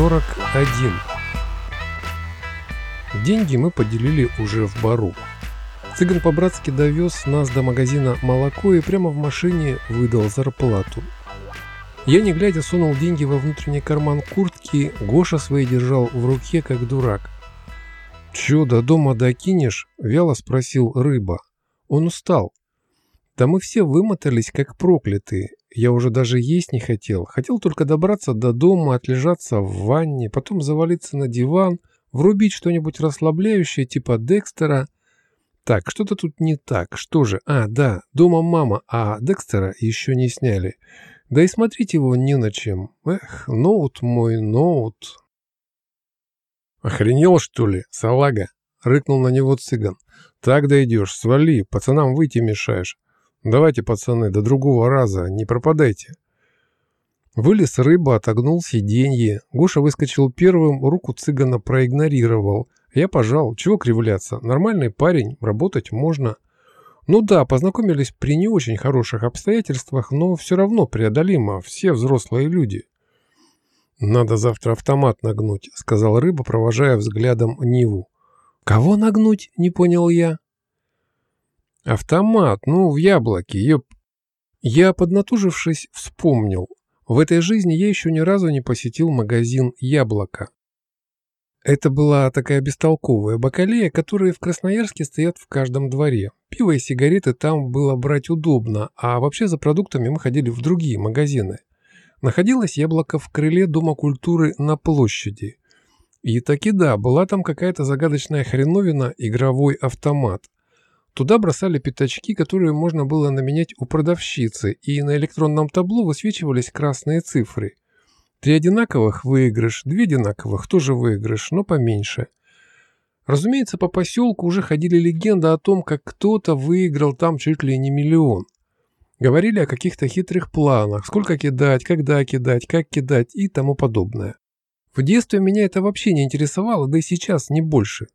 41. Деньги мы поделили уже в бару. Цыган по-братски довез нас до магазина молоко и прямо в машине выдал зарплату. Я, не глядя, сунул деньги во внутренний карман куртки, Гоша свои держал в руке, как дурак. «Чё, до дома докинешь?» – вяло спросил рыба. Он устал. Да мы все вымотались, как проклятые. Я уже даже есть не хотел. Хотел только добраться до дома, отлежаться в ванне, потом завалиться на диван, врубить что-нибудь расслабляющее, типа Декстера. Так, что-то тут не так. Что же? А, да, дома мама, а Декстера еще не сняли. Да и смотреть его не на чем. Эх, ноут мой, ноут. «Охренел, что ли, салага?» — рыкнул на него цыган. «Так дойдешь, свали, пацанам выйти мешаешь. Давайте, пацаны, до другого раза, не пропадайте». Вылез рыба, отогнул сиденье. Гоша выскочил первым, руку цыгана проигнорировал. Я пожал. Чего кривляться? Нормальный парень, работать можно. Ну да, познакомились при не очень хороших обстоятельствах, но все равно преодолимо. Все взрослые люди. «Надо завтра автомат нагнуть», — сказал рыба, провожая взглядом Ниву. «Кого нагнуть?» — не понял я. «Автомат, ну, в яблоке, ёп...» Я, поднатужившись, вспомнил. В этой жизни я еще ни разу не посетил магазин «Яблоко». Это была такая бестолковая бакалея, которые в Красноярске стоят в каждом дворе. Пиво и сигареты там было брать удобно, а вообще за продуктами мы ходили в другие магазины. Находилось яблоко в крыле Дома культуры на площади. И таки да, была там какая-то загадочная хреновина, игровой автомат. Туда бросали пятачки, которые можно было наменять у продавщицы, и на электронном табло высвечивались красные цифры. Три одинаковых – выигрыш, две одинаковых – тоже выигрыш, но поменьше. Разумеется, по поселку уже ходили легенды о том, как кто-то выиграл там чуть ли не миллион. Говорили о каких-то хитрых планах, сколько кидать, когда кидать, как кидать и тому подобное. В детстве меня это вообще не интересовало, да и сейчас не больше.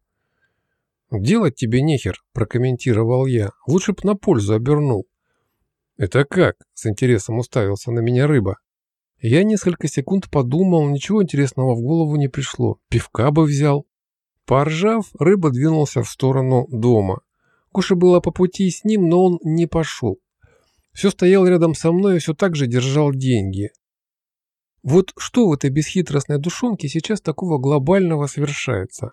«Делать тебе нехер», – прокомментировал я. «Лучше б на пользу обернул». «Это как?» – с интересом уставился на меня рыба. Я несколько секунд подумал, ничего интересного в голову не пришло. Пивка бы взял. Поржав, рыба двинулся в сторону дома. Куша была по пути с ним, но он не пошел. Все стоял рядом со мной и все так же держал деньги. Вот что в этой бесхитростной душонке сейчас такого глобального совершается?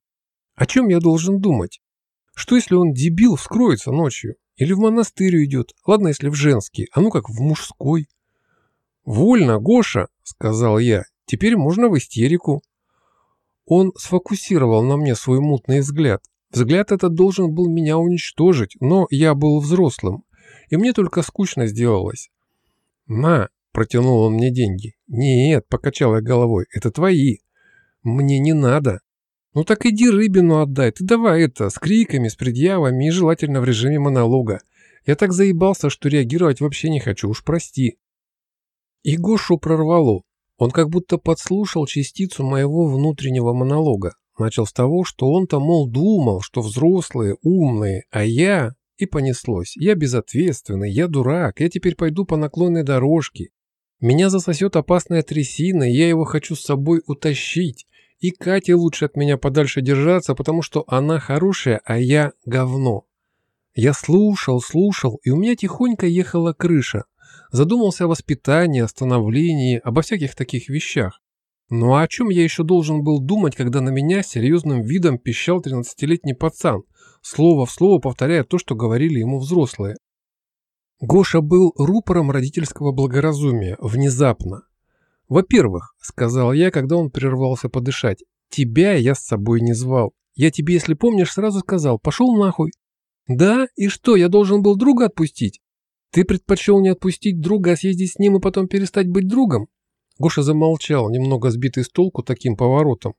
О чем я должен думать? Что если он дебил вскроется ночью? Или в монастырь идет? Ладно, если в женский, а ну как в мужской. «Вольно, Гоша!» – сказал я. «Теперь можно в истерику». Он сфокусировал на мне свой мутный взгляд. Взгляд этот должен был меня уничтожить, но я был взрослым и мне только скучно сделалось. «На!» – протянул он мне деньги. «Нет», – покачал я головой, – «это твои». «Мне не надо». «Ну так иди рыбину отдай, ты давай это, с криками, с предъявами и желательно в режиме монолога. Я так заебался, что реагировать вообще не хочу, уж прости». И Гошу прорвало. Он как будто подслушал частицу моего внутреннего монолога. Начал с того, что он-то, мол, думал, что взрослые, умные, а я... И понеслось. Я безответственный, я дурак, я теперь пойду по наклонной дорожке. Меня засосет опасная трясина, и я его хочу с собой утащить. И Кате лучше от меня подальше держаться, потому что она хорошая, а я говно. Я слушал, слушал, и у меня тихонько ехала крыша. Задумался о воспитании, о становлении, обо всяких таких вещах. Ну а о чем я еще должен был думать, когда на меня серьезным видом пищал 13-летний пацан, слово в слово повторяя то, что говорили ему взрослые. Гоша был рупором родительского благоразумия, внезапно. «Во-первых», — сказал я, когда он прервался подышать, — «тебя я с собой не звал. Я тебе, если помнишь, сразу сказал, пошел нахуй». «Да? И что, я должен был друга отпустить? Ты предпочел не отпустить друга, а съездить с ним и потом перестать быть другом?» Гоша замолчал, немного сбитый с толку таким поворотом.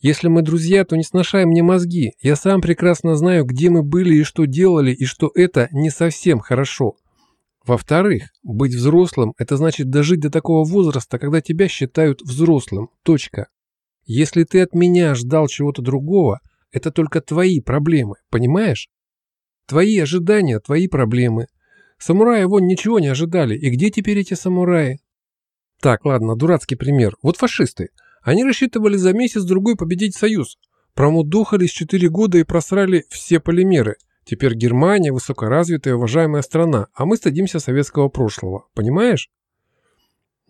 Если мы друзья, то не сношай мне мозги. Я сам прекрасно знаю, где мы были и что делали, и что это не совсем хорошо. Во-вторых, быть взрослым – это значит дожить до такого возраста, когда тебя считают взрослым. Точка. Если ты от меня ждал чего-то другого, это только твои проблемы, понимаешь? Твои ожидания, твои проблемы. Самураи вон ничего не ожидали. И где теперь эти самураи? Так, ладно, дурацкий пример. Вот фашисты. Они рассчитывали за месяц-другой победить Союз. Промудохались четыре года и просрали все полимеры. Теперь Германия – высокоразвитая уважаемая страна, а мы стыдимся советского прошлого. Понимаешь?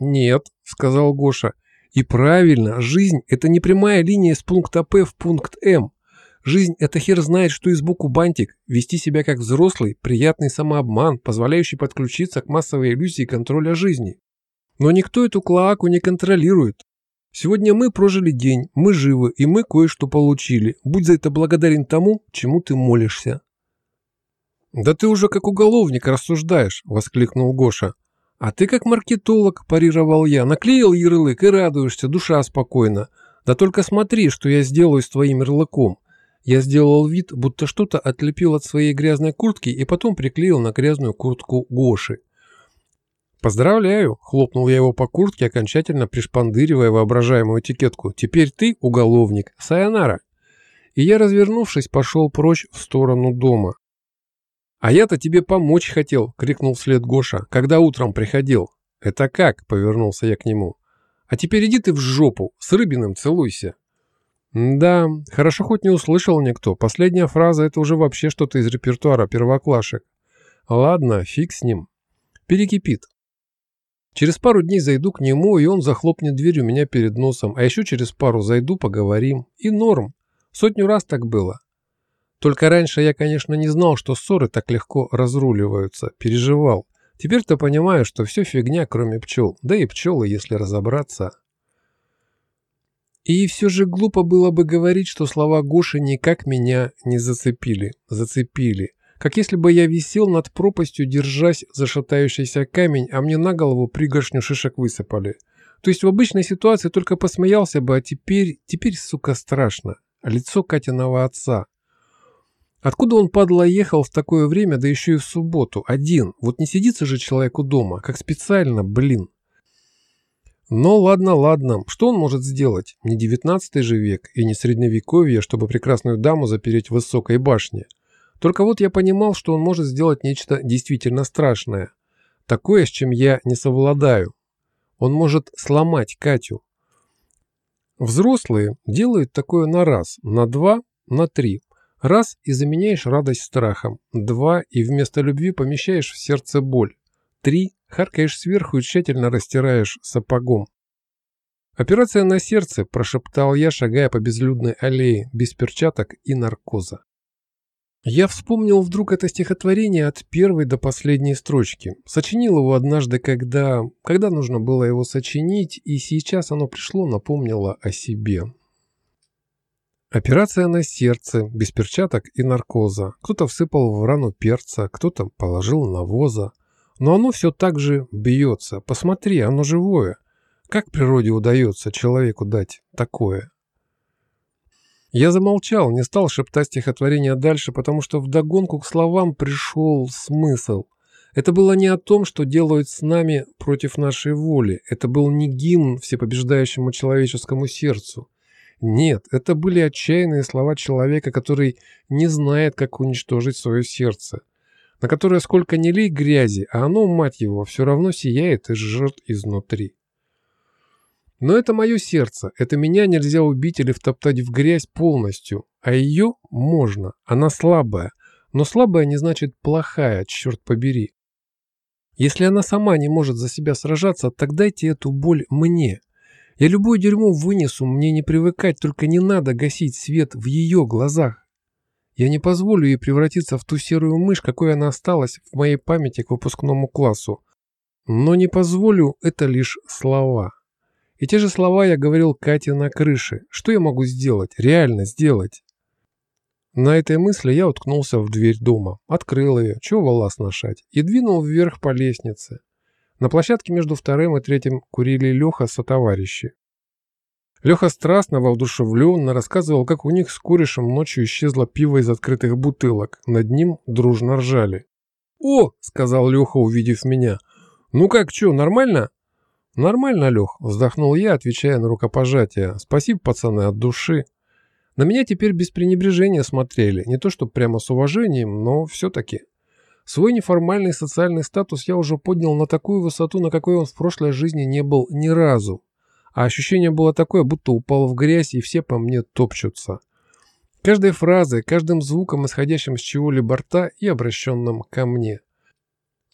«Нет», – сказал Гоша. «И правильно, жизнь – это не прямая линия с пункта П в пункт М. Жизнь – это хер знает, что и сбоку бантик. Вести себя как взрослый – приятный самообман, позволяющий подключиться к массовой иллюзии контроля жизни. Но никто эту клоаку не контролирует. Сегодня мы прожили день, мы живы, и мы кое-что получили. Будь за это благодарен тому, чему ты молишься». «Да ты уже как уголовник рассуждаешь», – воскликнул Гоша. «А ты как маркетолог», – парировал я, – наклеил ярлык и радуешься, душа спокойна. Да только смотри, что я сделаю с твоим ярлыком. Я сделал вид, будто что-то отлепил от своей грязной куртки и потом приклеил на грязную куртку Гоши. «Поздравляю!» – хлопнул я его по куртке, окончательно пришпандыривая воображаемую этикетку. «Теперь ты уголовник. Сайонара!» И я, развернувшись, пошел прочь в сторону дома. «А я-то тебе помочь хотел!» – крикнул вслед Гоша, когда утром приходил. «Это как?» – повернулся я к нему. «А теперь иди ты в жопу, с Рыбиным целуйся!» «Да, хорошо хоть не услышал никто. Последняя фраза – это уже вообще что-то из репертуара первоклашек. Ладно, фиг с ним. Перекипит. Через пару дней зайду к нему, и он захлопнет дверь у меня перед носом, а еще через пару зайду, поговорим. И норм. Сотню раз так было. Только раньше я, конечно, не знал, что ссоры так легко разруливаются, переживал. Теперь-то понимаю, что все фигня, кроме пчел. Да и пчелы, если разобраться. И все же глупо было бы говорить, что слова Гоши никак меня не зацепили. Зацепили. Как если бы я висел над пропастью, держась за шатающийся камень, а мне на голову пригоршню шишек высыпали. То есть в обычной ситуации только посмеялся бы, а теперь, теперь, сука, страшно. Лицо Катиного отца. Откуда он, падла, ехал в такое время, да еще и в субботу, один? Вот не сидится же человеку дома, как специально, блин. Но ладно, ладно, что он может сделать? Не девятнадцатый же век и не средневековье, чтобы прекрасную даму запереть в высокой башне. Только вот я понимал, что он может сделать нечто действительно страшное. Такое, с чем я не совладаю. Он может сломать Катю. Взрослые делают такое на раз, на два, на три. Раз и заменяешь радость страхом. Два и вместо любви помещаешь в сердце боль. Три харкаешь сверху и тщательно растираешь сапогом. «Операция на сердце», – прошептал я, шагая по безлюдной аллее, без перчаток и наркоза. Я вспомнил вдруг это стихотворение от первой до последней строчки. Сочинил его однажды, когда... когда нужно было его сочинить, и сейчас оно пришло, напомнило о себе. Операция на сердце, без перчаток и наркоза. Кто-то всыпал в рану перца, кто-то положил навоза. Но оно все так же бьется. Посмотри, оно живое. Как природе удается человеку дать такое? Я замолчал, не стал шептать стихотворение дальше, потому что вдогонку к словам пришел смысл. Это было не о том, что делают с нами против нашей воли. Это был не гимн всепобеждающему человеческому сердцу. Нет, это были отчаянные слова человека, который не знает, как уничтожить свое сердце, на которое сколько ни лей грязи, а оно, мать его, все равно сияет и жжет изнутри. Но это мое сердце, это меня нельзя убить или втоптать в грязь полностью, а ее можно, она слабая, но слабая не значит плохая, черт побери. Если она сама не может за себя сражаться, так дайте эту боль мне, я любое дерьмо вынесу, мне не привыкать, только не надо гасить свет в ее глазах. Я не позволю ей превратиться в ту серую мышь, какой она осталась в моей памяти к выпускному классу. Но не позволю это лишь слова. И те же слова я говорил Кате на крыше. Что я могу сделать? Реально сделать? На этой мысли я уткнулся в дверь дома, открыл ее, чего волос ношать, и двинул вверх по лестнице. На площадке между вторым и третьим курили Леха со товарищи. Леха страстно, воодушевленно рассказывал, как у них с курешем ночью исчезло пиво из открытых бутылок. Над ним дружно ржали. «О!» – сказал Леха, увидев меня. «Ну как, чё, нормально?» «Нормально, Лех», – вздохнул я, отвечая на рукопожатие. «Спасибо, пацаны, от души». На меня теперь без пренебрежения смотрели. Не то, что прямо с уважением, но все-таки. Свой неформальный социальный статус я уже поднял на такую высоту, на какой он в прошлой жизни не был ни разу. а ощущение было такое, будто упал в грязь, и все по мне топчутся. Каждой фразой, каждым звуком, исходящим с чего-либо рта и обращенным ко мне.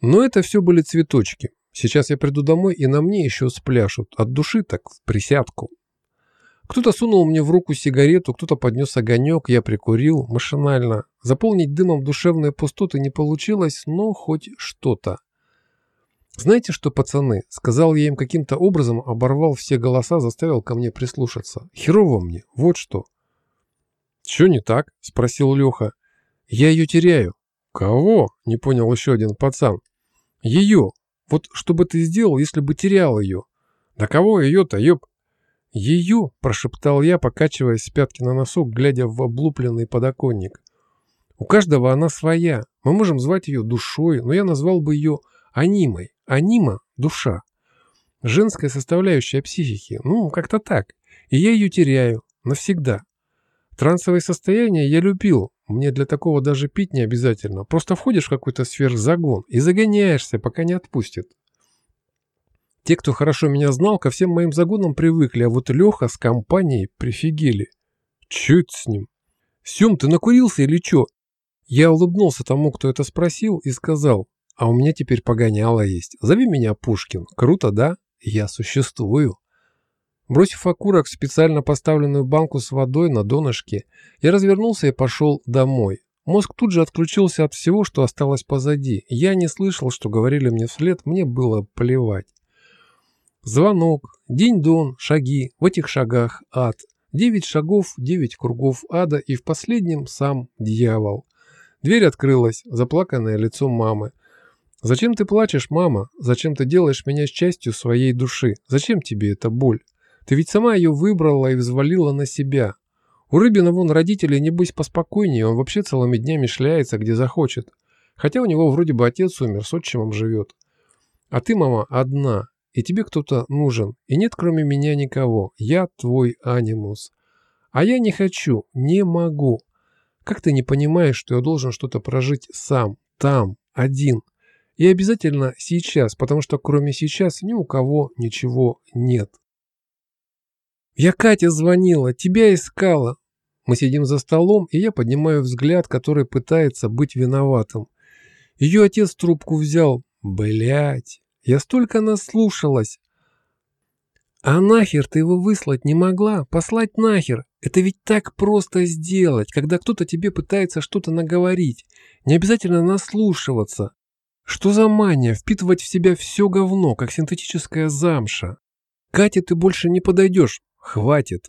Но это все были цветочки. Сейчас я приду домой, и на мне еще спляшут. От души так в присядку. Кто-то сунул мне в руку сигарету, кто-то поднес огонек, я прикурил машинально. Заполнить дымом душевные пустоты не получилось, но хоть что-то. «Знаете что, пацаны?» — сказал я им каким-то образом, оборвал все голоса, заставил ко мне прислушаться. «Херово мне, вот что». «Чё не так?» — спросил Леха. «Я ее теряю». «Кого?» — не понял еще один пацан. «Ее. Вот что бы ты сделал, если бы терял ее?» «Да кого ее-то, ёб?» «Ее!» – прошептал я, покачиваясь с пятки на носок, глядя в облупленный подоконник. «У каждого она своя. Мы можем звать ее душой, но я назвал бы ее анимой. Анима – душа. Женская составляющая психики. Ну, как-то так. И я ее теряю. Навсегда. Трансовое состояние я любил. Мне для такого даже пить не обязательно. Просто входишь в какой-то сверхзагон и загоняешься, пока не отпустит. Те, кто хорошо меня знал, ко всем моим загонам привыкли, а вот Леха с компанией прифигели. Чё это с ним? Сем, ты накурился или чё? Я улыбнулся тому, кто это спросил, и сказал, а у меня теперь погоняло есть. Зови меня Пушкин. Круто, да? Я существую. Бросив окурок в специально поставленную банку с водой на донышке, я развернулся и пошел домой. Мозг тут же отключился от всего, что осталось позади. Я не слышал, что говорили мне вслед, мне было плевать. Звонок, день-дон, шаги, в этих шагах ад. Девять шагов, девять кругов ада и в последнем сам дьявол. Дверь открылась, заплаканное лицо мамы. «Зачем ты плачешь, мама? Зачем ты делаешь меня частью своей души? Зачем тебе эта боль? Ты ведь сама ее выбрала и взвалила на себя. У Рыбина вон родители, небось, поспокойнее, он вообще целыми днями шляется, где захочет. Хотя у него вроде бы отец умер, с отчимом живет. А ты, мама, одна, и тебе кто-то нужен, и нет кроме меня никого. Я твой анимус. А я не хочу, не могу. Как ты не понимаешь, что я должен что-то прожить сам, там, один? И обязательно сейчас, потому что кроме сейчас ни у кого ничего нет. Я Катя звонила, тебя искала. Мы сидим за столом, и я поднимаю взгляд, который пытается быть виноватым. Ее отец трубку взял. Блять. Я столько наслушалась. А нахер ты его выслать не могла? Послать нахер? Это ведь так просто сделать, когда кто-то тебе пытается что-то наговорить. Не обязательно наслушиваться. Что за мания впитывать в себя все говно, как синтетическая замша? Кате ты больше не подойдешь. Хватит.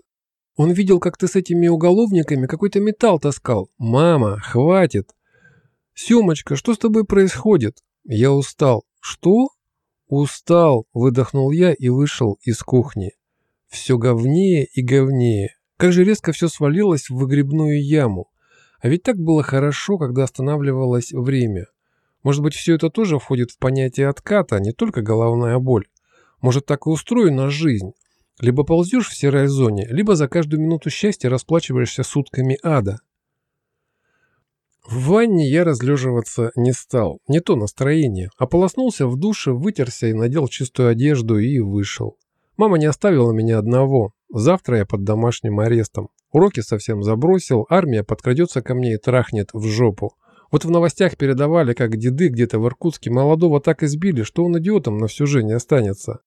Он видел, как ты с этими уголовниками какой-то металл таскал. Мама, хватит. Семочка, что с тобой происходит? Я устал. Что? «Устал!» – выдохнул я и вышел из кухни. Все говнее и говнее. Как же резко все свалилось в выгребную яму. А ведь так было хорошо, когда останавливалось время. Может быть, все это тоже входит в понятие отката, не только головная боль. Может, так и устроена жизнь. Либо ползешь в серой зоне, либо за каждую минуту счастья расплачиваешься сутками ада. В ванне я разлеживаться не стал, не то настроение. Ополоснулся в душе, вытерся и надел чистую одежду и вышел. Мама не оставила меня одного. Завтра я под домашним арестом. Уроки совсем забросил, армия подкрадется ко мне и трахнет в жопу. Вот в новостях передавали, как деды где-то в Иркутске молодого так избили, что он идиотом на всю жизнь останется.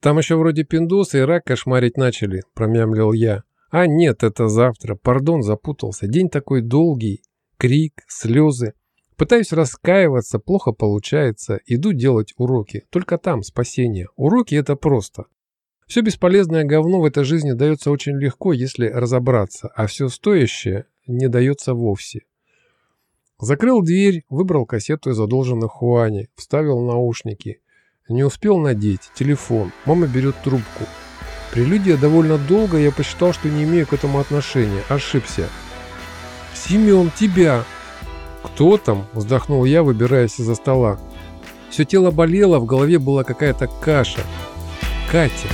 Там еще вроде пиндосы и рак кошмарить начали, промямлил я. А нет, это завтра. Пардон, запутался. День такой долгий крик, слезы. Пытаюсь раскаиваться, плохо получается, иду делать уроки. Только там спасение. Уроки это просто. Все бесполезное говно в этой жизни дается очень легко, если разобраться, а все стоящее не дается вовсе. Закрыл дверь, выбрал кассету из задолженных Хуани, вставил наушники. Не успел надеть. Телефон. Мама берет трубку. Прелюдия довольно долго, я посчитал, что не имею к этому отношения. Ошибся. «Семен, тебя!» «Кто там?» – вздохнул я, выбираясь из-за стола. Все тело болело, в голове была какая-то каша. «Катя!»